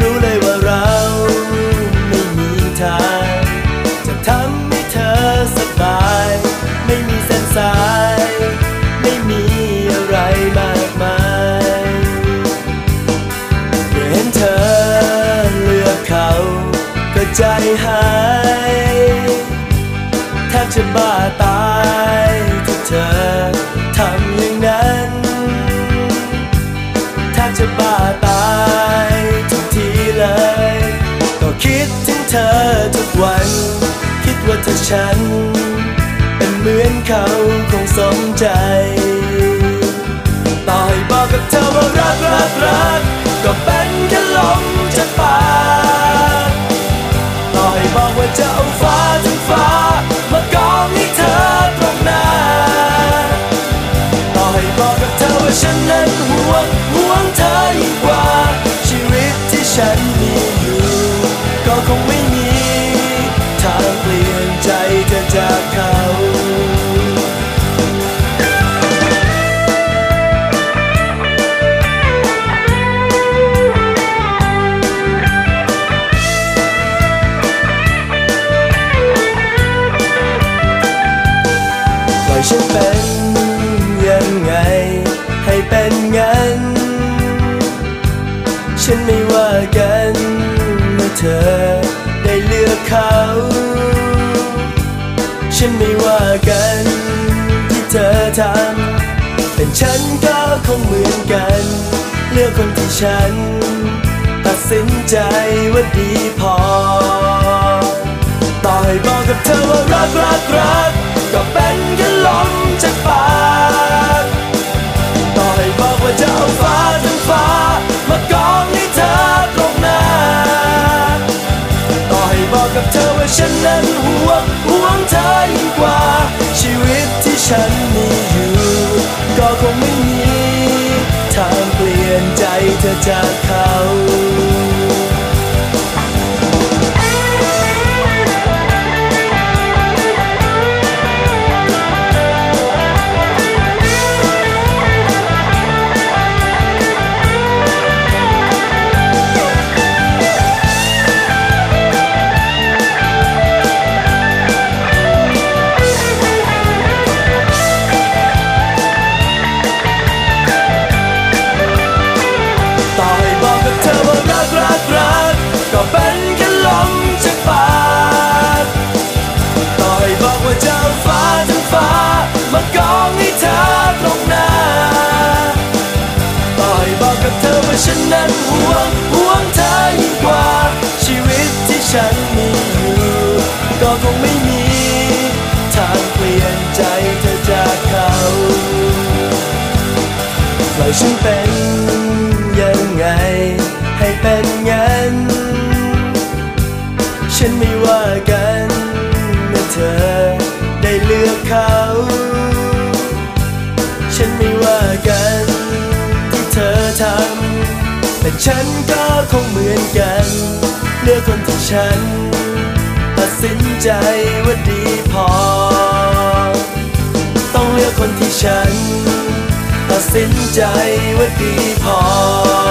รู้เลยว่าเราไม่มีทาง จะทำให้เธอสบาย ไม่มีเส้นสาย ไม่มีอะไรมากมายเมื่อเห็นเธอเลือกเขาก็ใจหาย ถึงเธอทุกวัน คิดว่าถ้าฉัน เป็นเหมือนเขาคงสมใจ ฉันก็คงเหมือนกัน เลือกคนที่ฉัน ตัดสินใจว่าดีพอ ต่อให้บอกกับเธอว่ารักรักรักก็เป็นแค่ลมจากปากต่อให้บอกว่าจะเอาฟ้าทั้งฟ้ามากองให้เธอตรงหน้า ต่อให้บอกกับเธอว่าฉันนั้นห่วงห่วงเธอยิ่งกว่า ชีวิตที่ฉันมี คงไม่มี ทางเปลี่ยนใจเธอจากเขา นนั้นห่วงห่วงเธอยิ่งกว่า ชีวิตที่ฉันมีอยู่ ก็คงไม่มี ทางเปลี่ยนใจเธอจากเขาปล่อยฉันเป็นยังไง ให้เป็นงั้น ฉันไม่ว่ากันเมื่อเธอได้เลือกเขา ฉันไม่ว่ากัน แต่ฉันก็คงเหมือนกัน เลือกคนที่ฉัน ตัดสินใจว่าดีพอ ต้องเลือกคนที่ฉัน ตัดสินใจว่าดีพอ